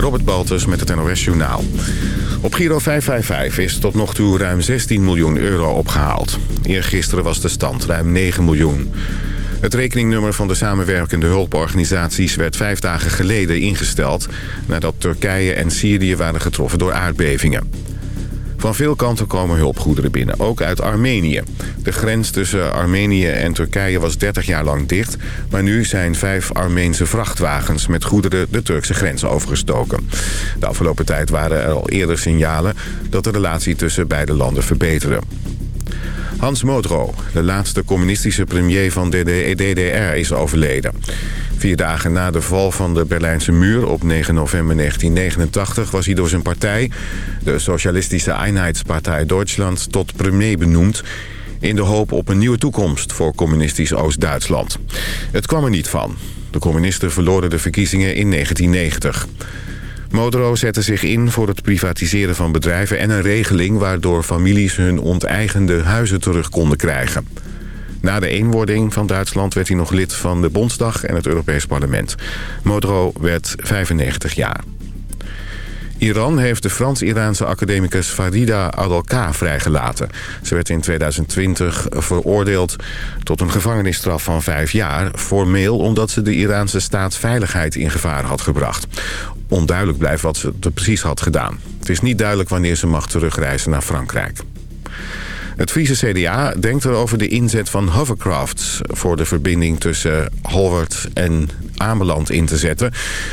Robert Baltus met het NOS Journaal. Op Giro 555 is tot nog toe ruim 16 miljoen euro opgehaald. Eergisteren was de stand ruim 9 miljoen. Het rekeningnummer van de samenwerkende hulporganisaties werd vijf dagen geleden ingesteld... nadat Turkije en Syrië waren getroffen door aardbevingen. Van veel kanten komen hulpgoederen binnen, ook uit Armenië. De grens tussen Armenië en Turkije was 30 jaar lang dicht... maar nu zijn vijf Armeense vrachtwagens met goederen de Turkse grens overgestoken. De afgelopen tijd waren er al eerder signalen dat de relatie tussen beide landen verbeterde. Hans Modro, de laatste communistische premier van DDR, is overleden. Vier dagen na de val van de Berlijnse muur op 9 november 1989... was hij door zijn partij, de Socialistische Einheitspartij Duitsland, tot premier benoemd... in de hoop op een nieuwe toekomst voor communistisch Oost-Duitsland. Het kwam er niet van. De communisten verloren de verkiezingen in 1990. Modro zette zich in voor het privatiseren van bedrijven en een regeling... waardoor families hun onteigende huizen terug konden krijgen. Na de eenwording van Duitsland werd hij nog lid van de Bondsdag en het Europees Parlement. Modro werd 95 jaar. Iran heeft de Frans-Iraanse academicus Farida Adalka vrijgelaten. Ze werd in 2020 veroordeeld tot een gevangenisstraf van vijf jaar... formeel omdat ze de Iraanse staatsveiligheid in gevaar had gebracht. Onduidelijk blijft wat ze precies had gedaan. Het is niet duidelijk wanneer ze mag terugreizen naar Frankrijk. Het Friese CDA denkt erover de inzet van hovercrafts... voor de verbinding tussen Holwert en Ameland in te zetten...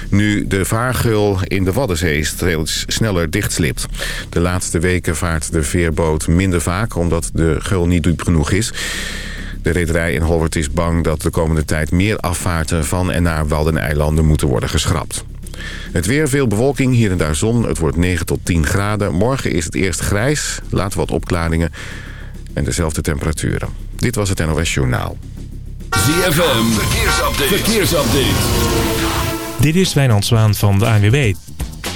nu de vaargeul in de Waddenzee steeds sneller dichtslipt. De laatste weken vaart de veerboot minder vaak... omdat de geul niet diep genoeg is... De rederij in Holwert is bang dat de komende tijd meer afvaarten van en naar Waddeneilanden moeten worden geschrapt. Het weer, veel bewolking, hier en daar zon. Het wordt 9 tot 10 graden. Morgen is het eerst grijs, later wat opklaringen en dezelfde temperaturen. Dit was het NOS Journaal. ZFM, verkeersupdate. verkeersupdate. Dit is Wijnand Zwaan van de ANWB.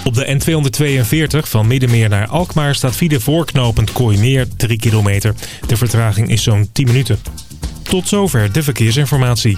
Op de N242 van Middenmeer naar Alkmaar staat file voorknopend Kooimeer 3 kilometer. De vertraging is zo'n 10 minuten. Tot zover de verkeersinformatie.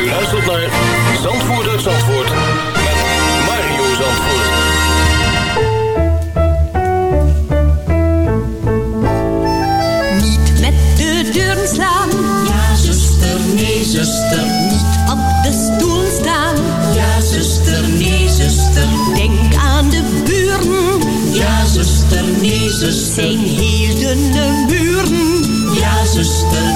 U luistert naar Zandvoort uit Zandvoort met Mario Zandvoort. Niet met de deuren slaan. Ja, zuster, nee, zuster. Niet op de stoel staan. Ja, zuster, nee, zuster. Denk aan de buren. Ja, zuster, nee, zuster. Zijn heel dunne muren. Ja, zuster.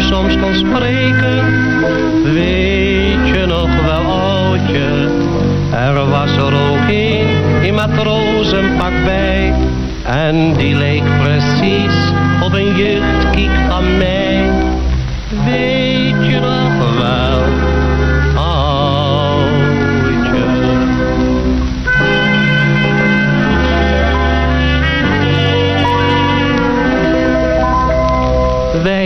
soms kon spreken. Weet je nog wel, oudje? Er was er ook een in matrozenpak bij. En die leek precies op een jeugdkiek van mij. Weet je nog wel,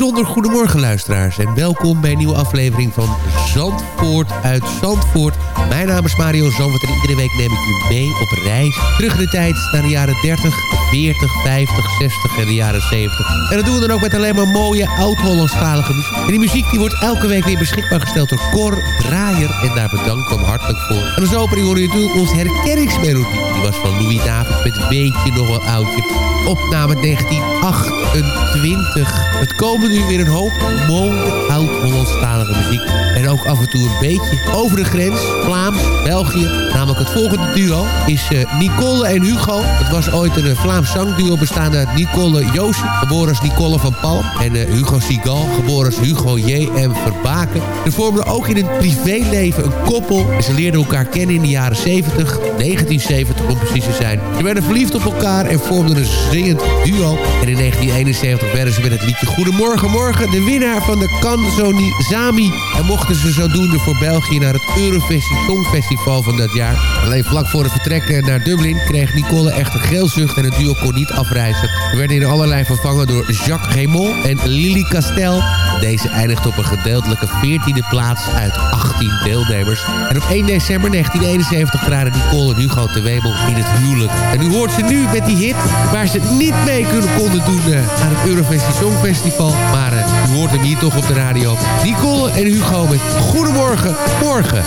bijzonder goedemorgen luisteraars en welkom bij een nieuwe aflevering van Zandvoort uit Zandvoort. Mijn naam is Mario Zandvoort en iedere week neem ik u mee op reis. Terug in de tijd naar de jaren 30, 40, 50, 60 en de jaren 70. En dat doen we dan ook met alleen maar mooie oud-Hollandstalige muziek. En die muziek die wordt elke week weer beschikbaar gesteld door Cor Draaier en daar bedank ik hem hartelijk voor. En als opening hoor je natuurlijk onze herkenningsmelodie. Die was van Louis David met Weet je nog wel oudje. Opname 1928. Het komen nu weer een hoop mooie oud-Hollandstalige muziek. En ook af en toe een beetje over de grens. Vlaams, België. Namelijk het volgende duo is eh, Nicole en Hugo. Het was ooit een eh, Vlaams zangduo bestaande uit Nicole Joosje. Geboren als Nicole van Palm. En eh, Hugo Sigal. Geboren als Hugo J.M. Verbaken. Ze vormden ook in het privéleven een koppel. En ze leerden elkaar kennen in de jaren 70. 1970 om precies te zijn. Ze werden verliefd op elkaar en vormden een zingend duo. En in 1971 werden ze met het liedje Goedemorgen Morgen de winnaar van de Canzoni Zami. En mochten ze zodoende voor België naar het Eurovisie Songfestival van dat jaar. Alleen vlak voor het vertrek naar Dublin kreeg Nicole echter geelzucht en het duo kon niet afreizen. Ze werden in allerlei vervangen door Jacques Raymond en Lily Castel. Deze eindigt op een gedeeltelijke 14e plaats uit 18 deelnemers. En op 1 december 1971 traden Nicole en Hugo te Wemel in het huwelijk. En u hoort ze nu met die hit waar ze niet mee kunnen konden doen uh, aan het Eurovisie Songfestival. Maar uh, u hoort hem hier toch op de radio. Nicole en Hugo met Goedemorgen, morgen.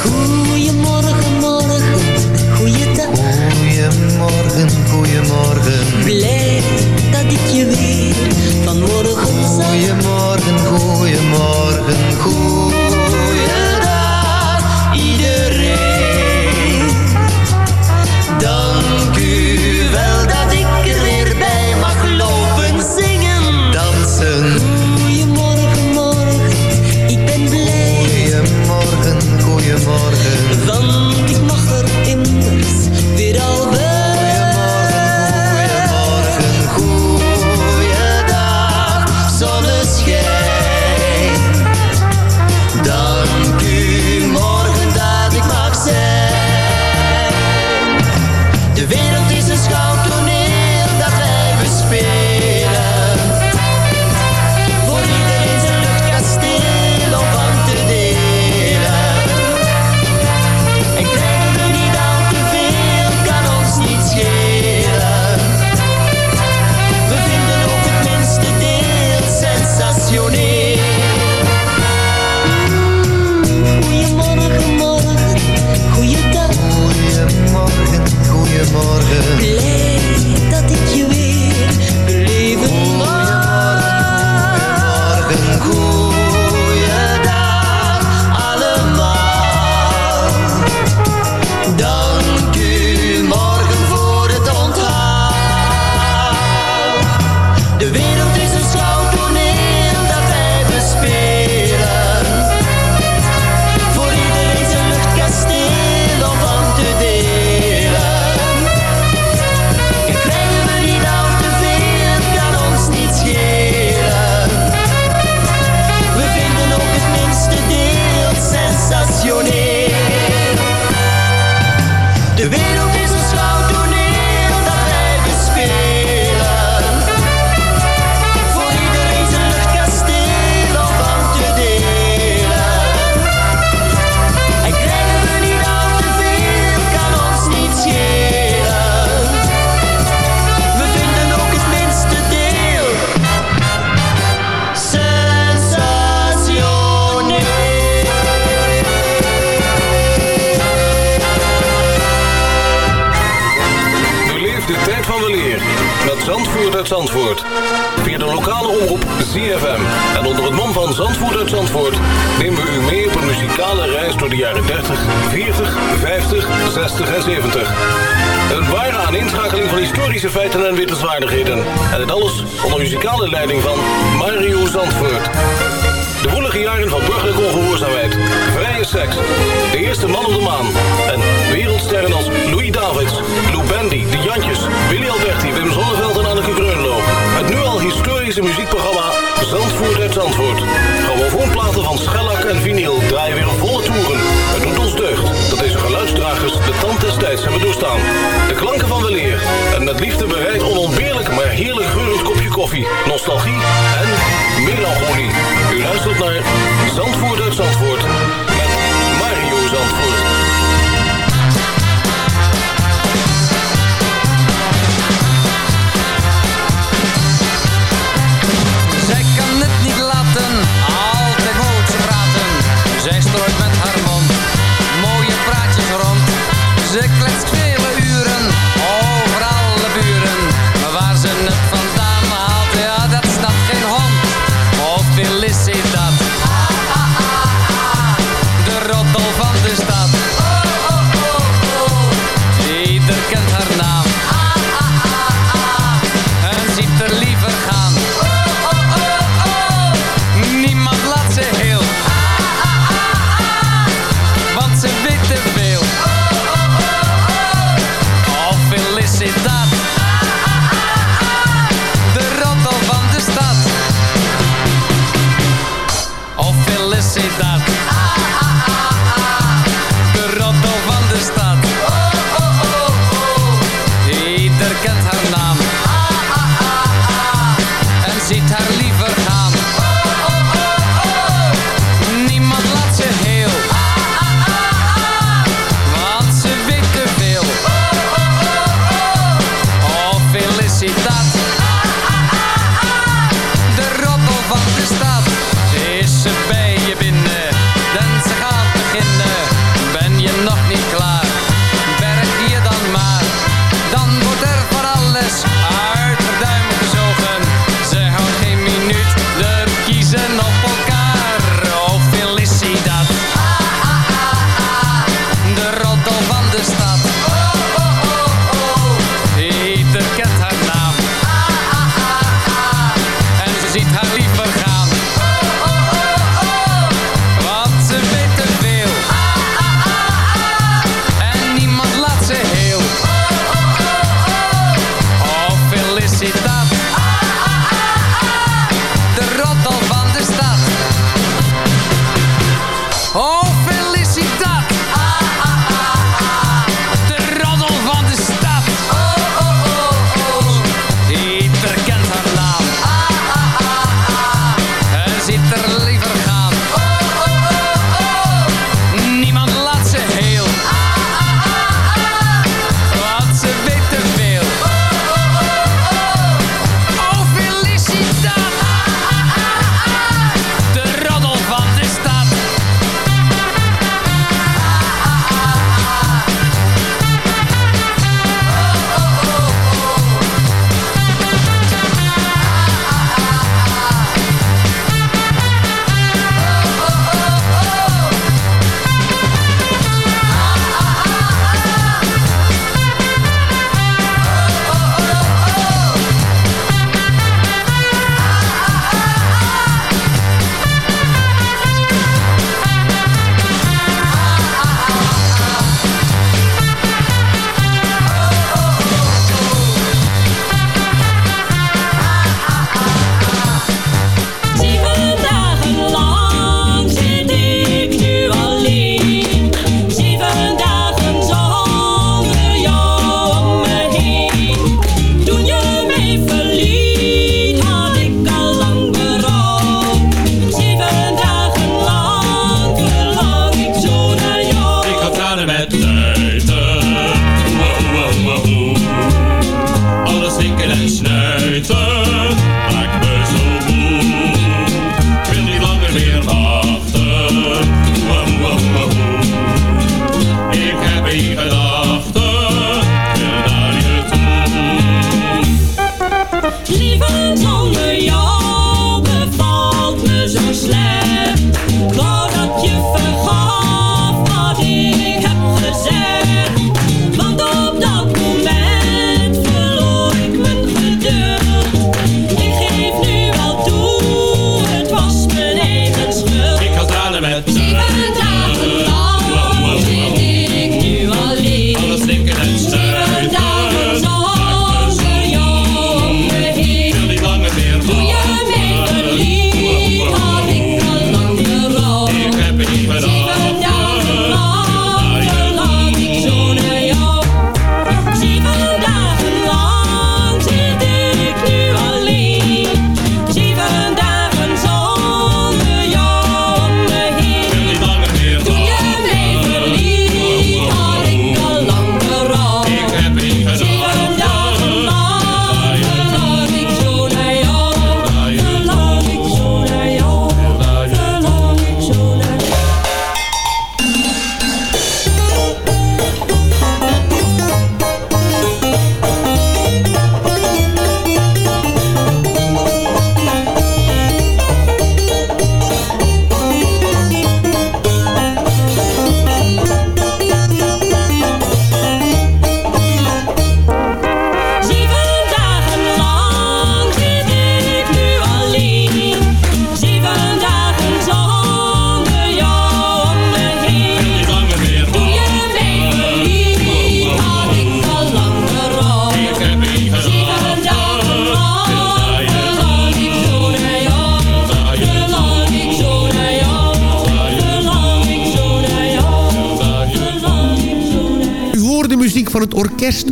Goedemorgen, morgen, goeiedag. Goedemorgen, goedemorgen. Blij dat ik je weer vanmorgen zag. Goedemorgen, goedemorgen, goeiedag nostalgie en melancholie.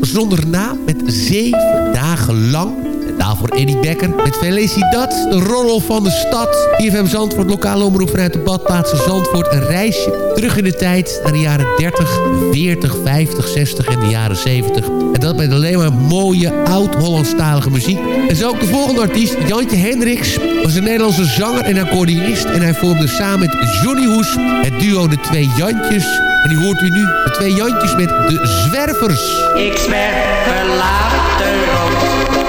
Zonder naam... met zeven dagen lang Daarvoor Eddie Becker met Felicidad, de rollel van de stad. IFM Zandvoort, lokale omroep vanuit de badplaatsen Zandvoort. Een reisje terug in de tijd naar de jaren 30, 40, 50, 60 en de jaren 70. En dat met alleen maar mooie oud-Hollandstalige muziek. En zo ook de volgende artiest, Jantje Hendricks, was een Nederlandse zanger en accordeonist. En hij vormde samen met Johnny Hoes het duo De Twee Jantjes. En die hoort u nu, de twee Jantjes met De Zwervers. Ik zwerf verlaten rond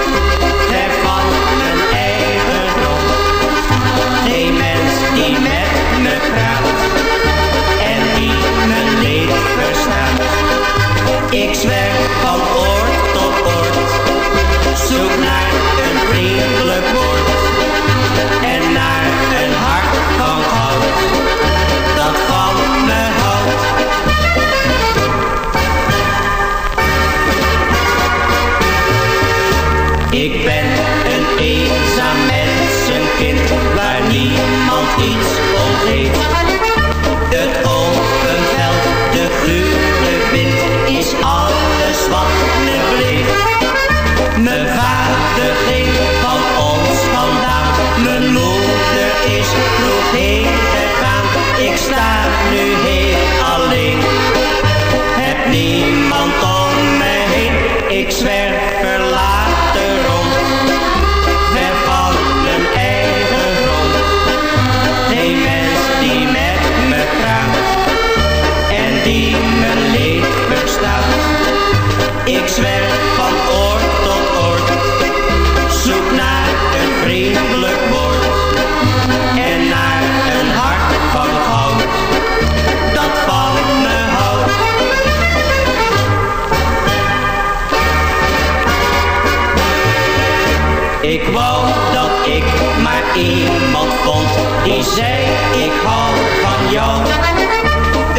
heen gegaan. Ik die zei ik hou van jou.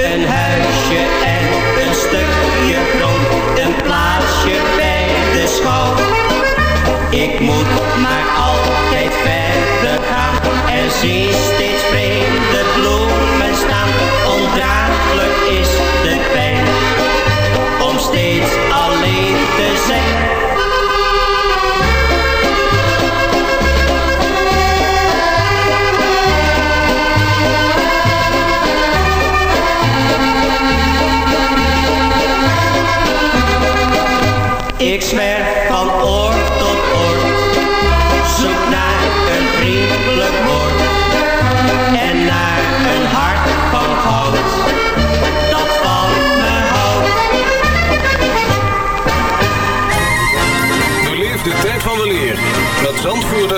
Een huisje en een stukje grond, een plaatsje bij de schouw. Ik moet maar altijd verder gaan en zie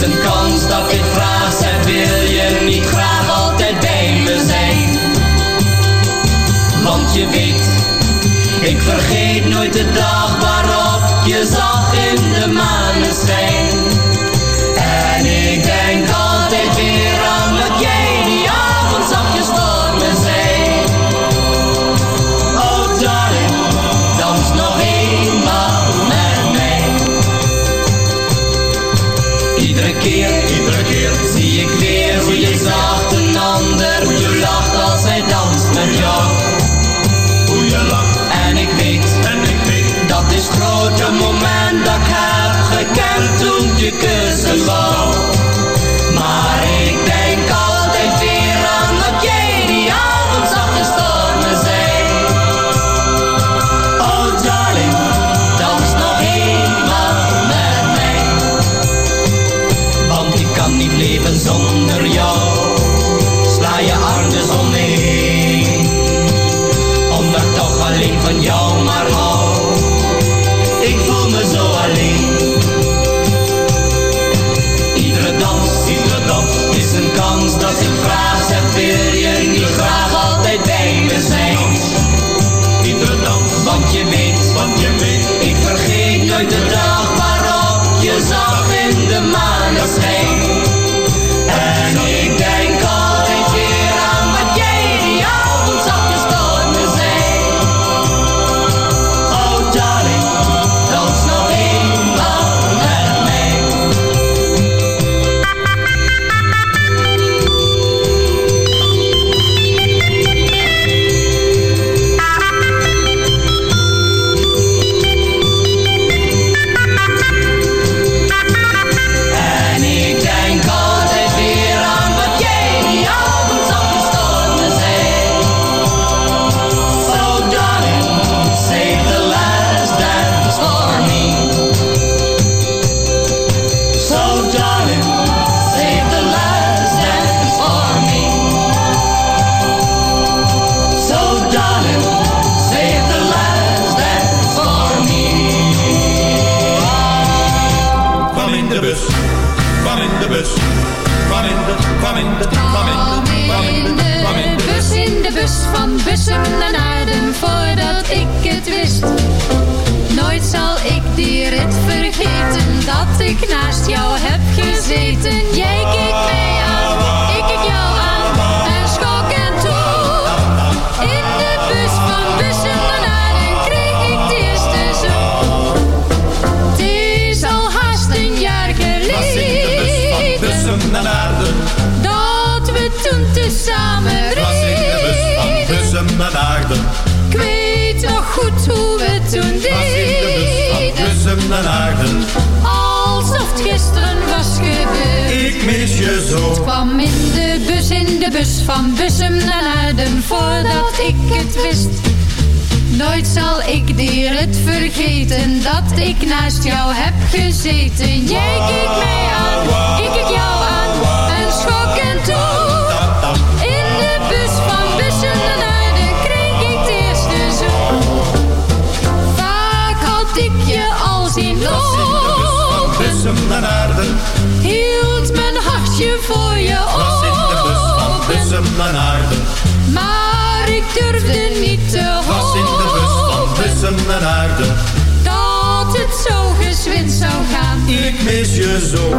is een kans dat ik vraag zeg wil je niet graag altijd bij me zijn. Want je weet, ik vergeet nooit de dag waarop je zag in de maneschijn. En ik denk altijd weer aan grote moment dat ik heb gekend toen je kussen wou. Maar ik denk altijd weer zo. Het kwam in de bus, in de bus van Bussum naar Aarden. Voordat ik het wist. Nooit zal ik dir het vergeten dat ik naast jou heb gezeten. Jij keek mij aan, ik keek jou aan, een schok en toen. In de bus van Bussen naar Aarden kreeg ik het eerste zoen. Vaak had ik je al zien lopen. Naar. Aarden. Maar ik durfde niet te Was in de bus van Bussum naar Aarden. dat het zo gezwind zou gaan. Ik mis je zo.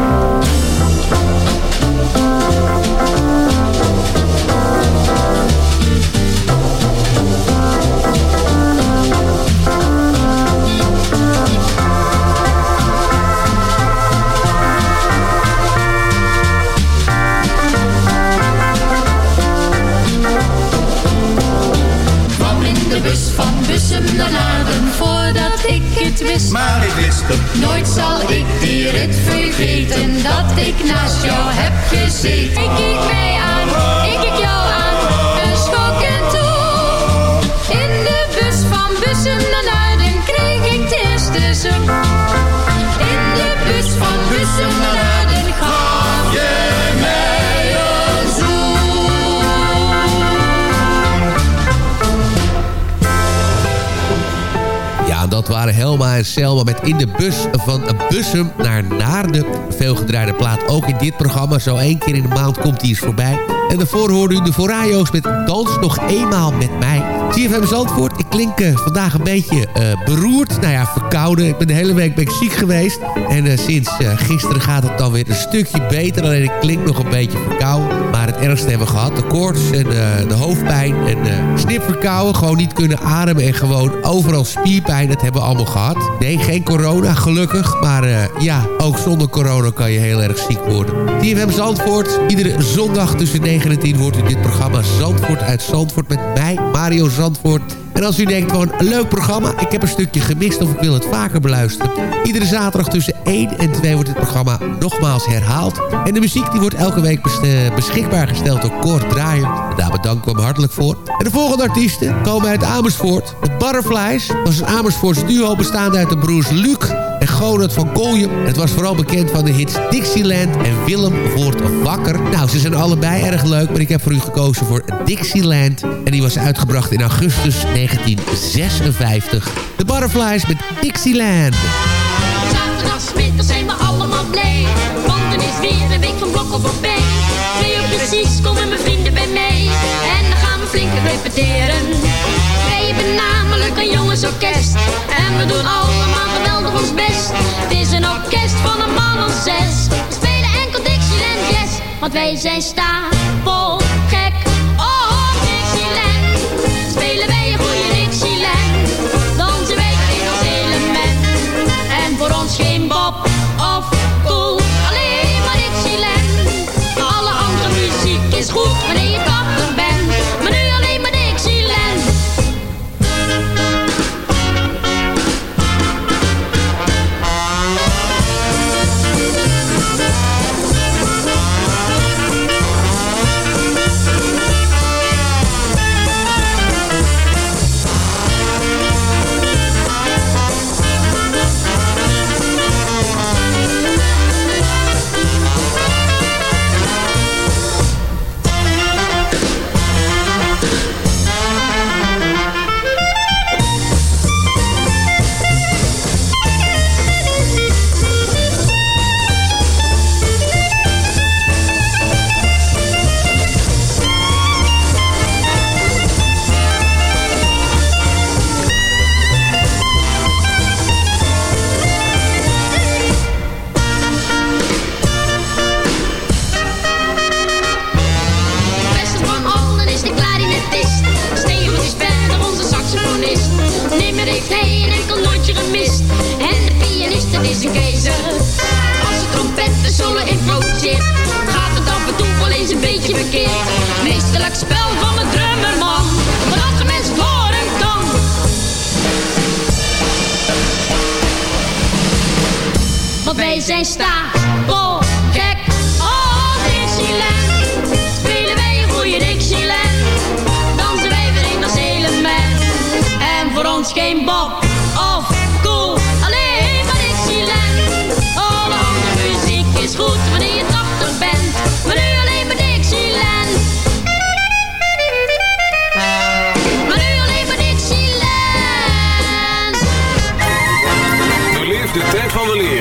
Bus van Bussum naar Aarden voordat ik het wist. Maar ik wist het. Nooit zal ik dir het vergeten dat ik naast jou heb gezeten. Ik keek mij aan, ik keek jou aan, een schok en toen. In de bus van Bussum naar Aarden kreeg ik het eerste zoen. In de bus van Bussum naar dat waren Helma en Selma met In de Bus van Bussum naar Naarden. Veel gedraaide plaat, ook in dit programma. Zo één keer in de maand komt die eens voorbij. En daarvoor hoorde u de Forajo's met Dans nog eenmaal met mij. CFM Zandvoort, ik klink eh, vandaag een beetje eh, beroerd. Nou ja, verkouden. Ik ben de hele week ben ik ziek geweest. En eh, sinds gisteren gaat het dan weer een stukje beter. Alleen ik klink nog een beetje verkouden. Maar het ergste hebben we gehad. De koorts en de hoofdpijn en snipverkouden. Gewoon niet kunnen ademen en gewoon overal spierpijn. Dat hebben we allemaal gehad. Nee, geen corona, gelukkig. Maar ja, ook zonder corona kan je heel erg ziek worden. TFM Zandvoort. Iedere zondag tussen 9 en 10 wordt u dit programma Zandvoort uit Zandvoort met mij, Mario Zandvoort. En als u denkt van een leuk programma, ik heb een stukje gemist of ik wil het vaker beluisteren. Iedere zaterdag tussen 1 en 2 wordt dit programma nogmaals herhaald. En de muziek die wordt elke week eh, beschikbaar gesteld door Kort Draaier. En daar bedanken we hem hartelijk voor. En de volgende artiesten komen uit Amersfoort. De Butterflies was een Amersfoorts duo bestaande uit de broers Luc en Gonald van Kooijen. Het was vooral bekend van de hits Dixieland en Willem wordt wakker. Nou, ze zijn allebei erg leuk, maar ik heb voor u gekozen voor Dixieland. En die was uitgebracht in augustus 1956. De Butterflies met Dixieland. Zaterdagmiddag zijn we allemaal blij. Want dan is weer een week van blokken voorbij. Twee uur precies komen mijn vrienden bij mij. En dan gaan we flink repeteren. Wij hebben namelijk een jongensorkest. En we doen allemaal geweldig ons best. Het is een orkest van een man of zes. We spelen enkel Dixieland Yes. Want wij zijn stapel wanneer je 80 bent, maar nu alleen maar Dixieland. Maar nu alleen maar Dixieland. Beleef de tijd van weleer met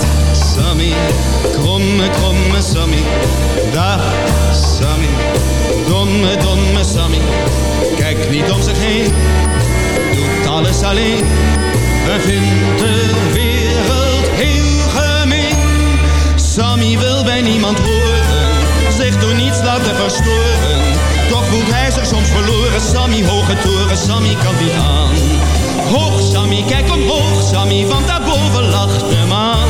Sammy, kromme, kromme Sammy, dag Sammy, domme, domme Sammy. Kijk niet om zich heen, doet alles alleen en vindt de wereld heel gemeen. Sammy wil bij niemand horen, zich door niets laten verstoren. Toch voelt hij zich soms verloren, Sammy, hoge toren, Sammy kan niet aan. Hoog Sammy, kijk omhoog Sammy, want daarboven lacht de maan.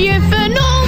Zeg, heb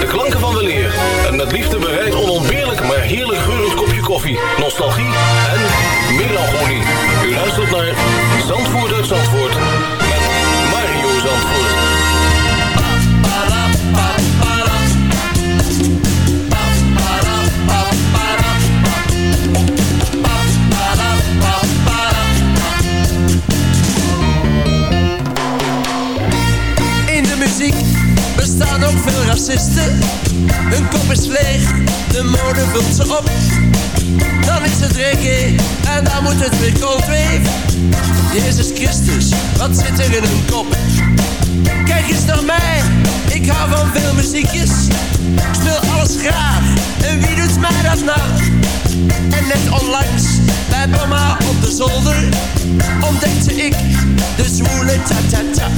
De klanken van weleer en met liefde bereid onontbeerlijk maar heerlijk geurend kopje koffie, nostalgie en melancholie. U luistert naar Hun kop is leeg, de mode vult ze op. Dan is het reggae en dan moet het weer koolweef. Jezus Christus, wat zit er in hun kop? Kijk eens naar mij, ik hou van veel muziekjes. Ik speel alles graag, en wie doet mij dat nou? En net onlangs, bij mama op de zolder, ontdekte ik de zwoele ta-ta-ta.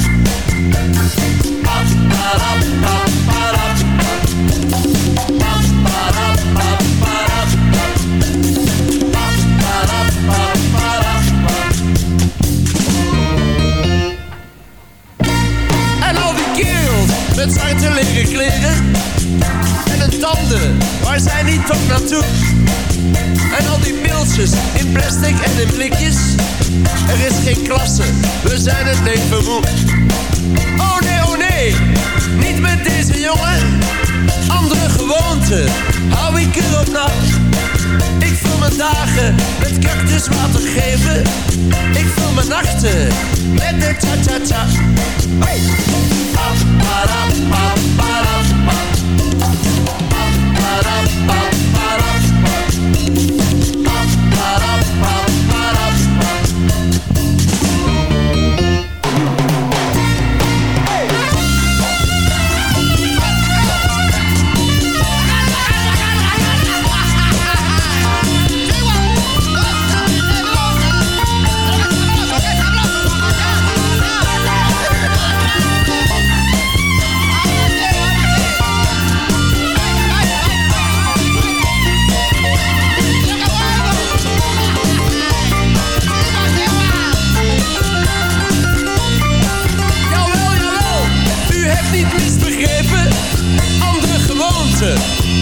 Met zwarte leren kleren. En hun tanden, waar zijn die toch naartoe? En al die pilsjes in plastic en in blikjes. Er is geen klasse, we zijn het leven moe oh nee, niet met deze jongen. Andere gewoonten, hou ik erop na. Ik vul mijn dagen met cactuswater geven. Ik vul mijn nachten met de cha-cha-cha. Hey! Jawel,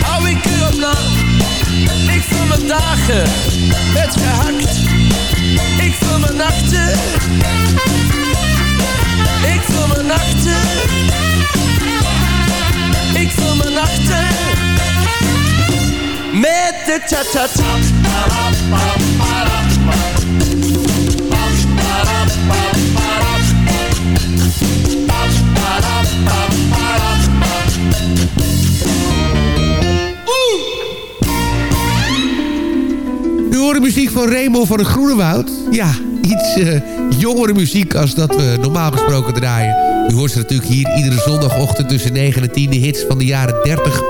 hou ik erop na. Ik vul mijn dagen met gehakt. Ik vul mijn nachten. Ik vul mijn nachten. Ik vul mijn nachten. Met de ta-ta-ta. De muziek van Remo van het Groene Woud. Ja, iets eh, jongere muziek als dat we normaal gesproken draaien. U hoort ze natuurlijk hier iedere zondagochtend tussen 9 en 10 de hits van de jaren 30,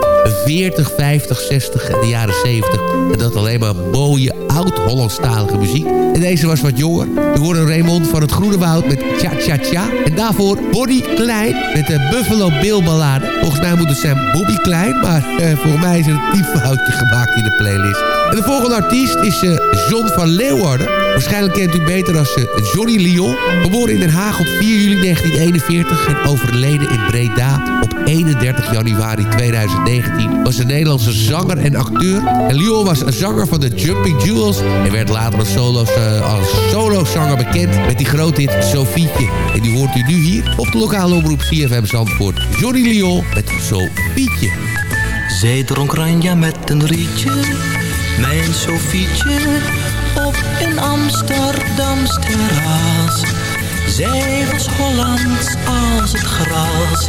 40, 50, 60 en de jaren 70. En dat alleen maar mooie oud-Hollandstalige muziek. En deze was wat jonger. U hoorde Raymond van het Groene Woud met Cha Cha Cha. En daarvoor Bobby Klein met de Buffalo Bill ballade. Volgens mij moet het zijn Bobby Klein, maar eh, volgens mij is er een typfoutje gemaakt in de playlist. En de volgende artiest is eh, John van Leeuwarden. Waarschijnlijk kent u beter als eh, Johnny Lyon. Geboren in Den Haag op 4 juli 1941 en overleden in Breda op 31 januari 2019. Was een Nederlandse zanger en acteur. En Lyon was een zanger van de Jumping Jewels. En werd later als, solo's, eh, als solozanger bekend met die grote hit Sofietje. En die hoort u nu hier op de lokale omroep CFM Zandvoort. Johnny Lyon met Sofietje. Zij dronk ranja met een rietje, mijn Sofietje, op een Amsterdams terras. Zij was Hollands als het gras,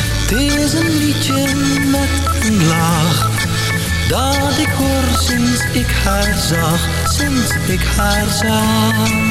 Het is een liedje met een laag. Dat ik hoor sinds ik haar zag, sinds ik haar zag.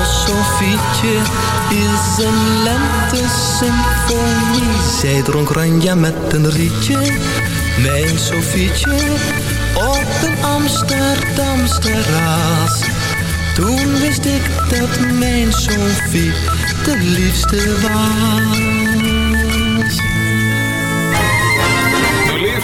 als Sofietje is een lente-symfonie. Zij dronk ranja met een rietje, mijn Sofietje, op een Amsterdams terras. Toen wist ik dat mijn Sofie de liefste was.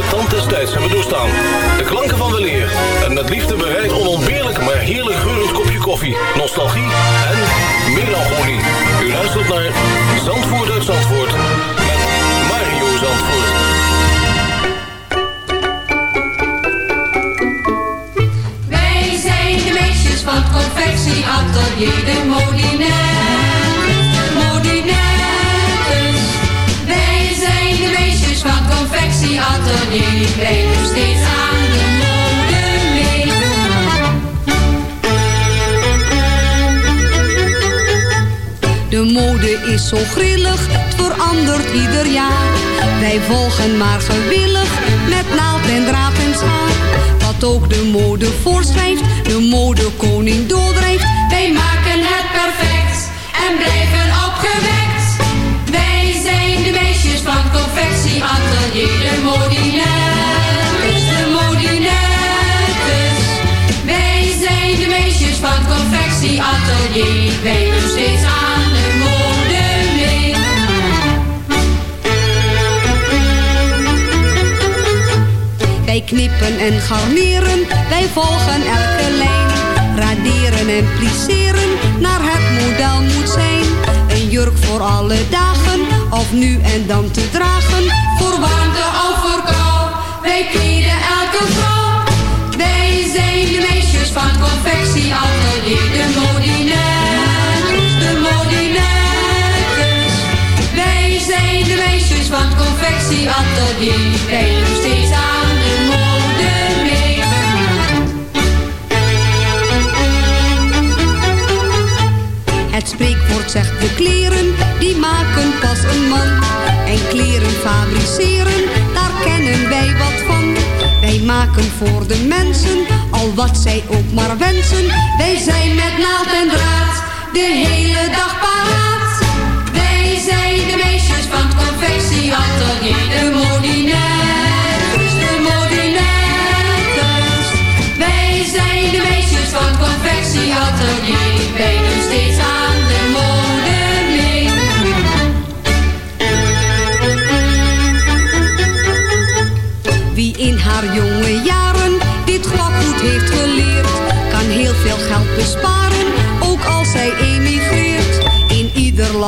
de tand des tijds hebben doorstaan. De klanken van weleer en met liefde bereid onontbeerlijk maar heerlijk geurend kopje koffie, nostalgie en melancholie. U luistert naar Zandvoort uit Zandvoort met Mario Zandvoort. Wij zijn de meisjes van het confectieatelier, de de. Wij zijn de meisjes van doen steeds aan de mode mee. De mode is zo grillig, het verandert ieder jaar. Wij volgen maar gewillig, met naald en draad en schaar. Wat ook de mode voorschrijft, de modekoning doordrijft. Wij maken confectieatelier, de modinettes, de modinettes. Wij zijn de meisjes van confectieatelier, wij doen steeds aan de mode. Wij knippen en garneren, wij volgen elke lijn. Raderen en plisseren, naar het model moet zijn. Een jurk voor alle dagen, of nu en dan te dragen. Wij kleden elke vrouw. Wij zijn de meisjes van het confectieatelier, de modinettes, de modinettes. Wij zijn de meisjes van het confectieatelier, wij doen steeds aan de mode. Het spreekwoord zegt de kleren, die maken pas een man. En kleren fabriceren, wij wat van. Wij maken voor de mensen, al wat zij ook maar wensen. Wij zijn met naald en draad, de hele dag paraat. Wij zijn de meisjes van het confectieatelier, de modinettes, de modinettes. Wij zijn de meisjes van het confectieatelier, wij doen steeds aan.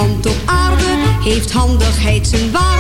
Want op aarde heeft handigheid zijn waarde.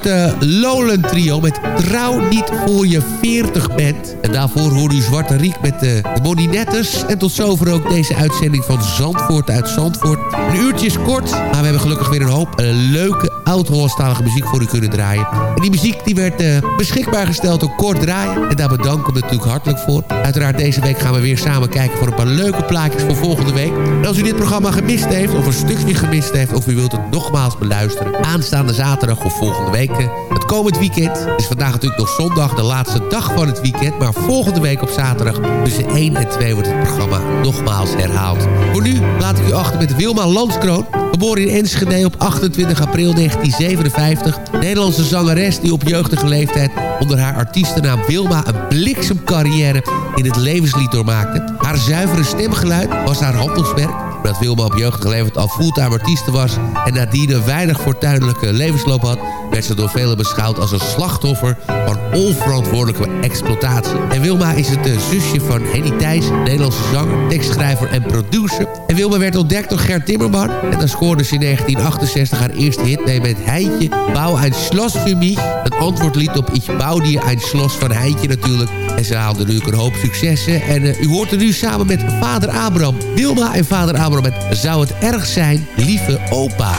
Het Lowland Trio met Trouw niet voor je 40 bent. En daarvoor hoorde u Zwarte Riek met eh, de Moninettes. En tot zover ook deze uitzending van Zandvoort uit Zandvoort. Een uurtje is kort, maar we hebben gelukkig weer een hoop eh, leuke oud-Hollandstalige muziek voor u kunnen draaien. En die muziek die werd beschikbaar gesteld door Kort Draaien. En daar bedanken we natuurlijk hartelijk voor. Uiteraard deze week gaan we weer samen kijken voor een paar leuke plaatjes voor volgende week. En als u dit programma gemist heeft, of een stukje gemist heeft... of u wilt het nogmaals beluisteren... aanstaande zaterdag of volgende week... het komend weekend. Is vandaag natuurlijk nog zondag, de laatste dag van het weekend... maar volgende week op zaterdag tussen 1 en 2 wordt het programma nogmaals herhaald. Voor nu laat ik u achter met Wilma Landskroon... Geboren in Enschede op 28 april 1957. Nederlandse zangeres die op jeugdige leeftijd onder haar artiestennaam Wilma een bliksemcarrière in het levenslied doormaakte. Haar zuivere stemgeluid was haar handelsmerk. Dat Wilma op jeugdige leeftijd al fulltime artieste was en nadien een weinig fortuinlijke levensloop had, werd ze door velen beschouwd als een slachtoffer van onverantwoordelijke exploitatie. En Wilma is het eh, zusje van Henny Thijs, Nederlandse zanger, tekstschrijver en producer. En Wilma werd ontdekt door Gert Timmerman. En dan scoorde ze in 1968 haar eerste hit mee met Heintje, Bouw ein Schloss für mich. Een antwoordlied op Ich bouw dir ein Schloss van Heintje natuurlijk. En ze haalde natuurlijk een hoop successen. En eh, u hoort er nu samen met vader Abraham. Wilma en vader Abraham met Zou het erg zijn, lieve opa.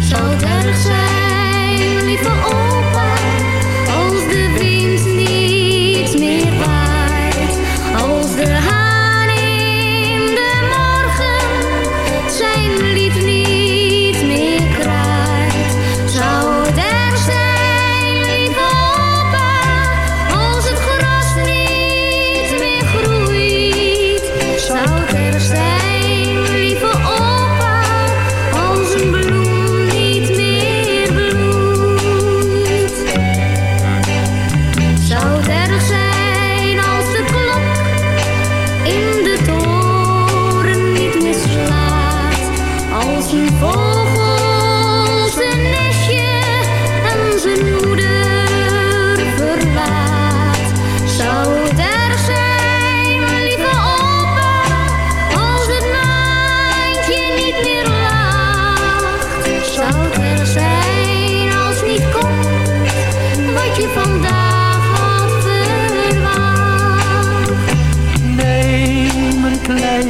Zou het erg zijn, lieve opa,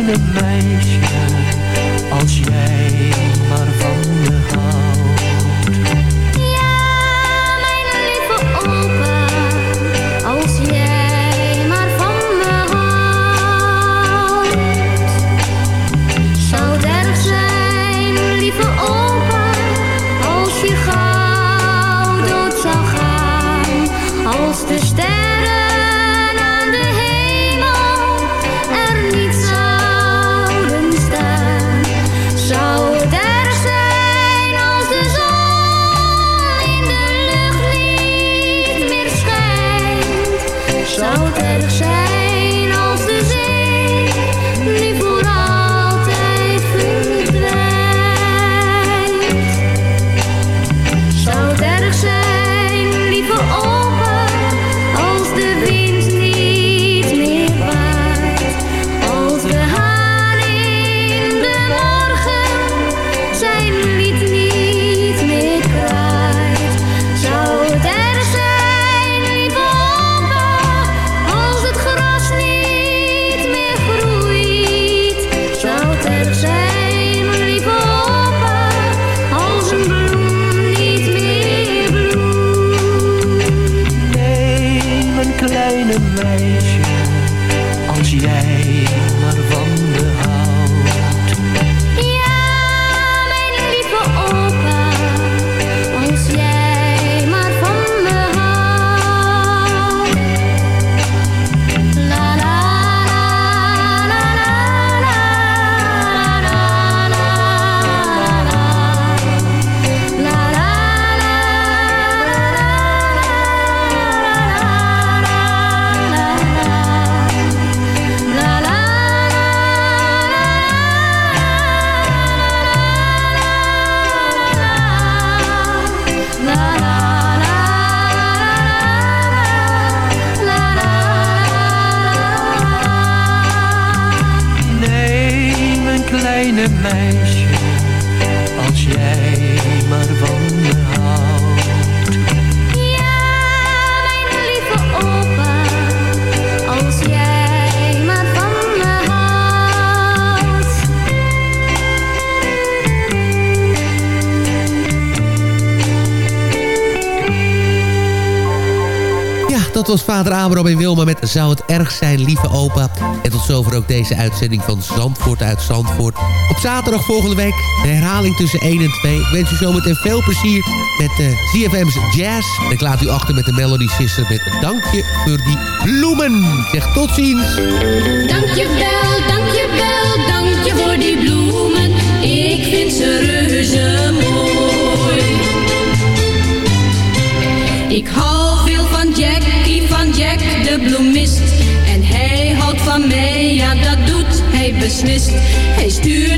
midnight Dat was vader Abraham en Wilma met Zou het erg zijn, lieve opa. En tot zover ook deze uitzending van Zandvoort uit Zandvoort. Op zaterdag volgende week de herhaling tussen 1 en 2. Ik wens u zometeen veel plezier met eh, uh, ZFM's Jazz. En ik laat u achter met de Melody Sister met Dankje voor die bloemen. Ik zeg tot ziens. Dankjewel, dankjewel, dankje voor die bloemen. Ik vind ze reuze mooi. Ik hou van ja dat doet hij beslist. Hij stuurt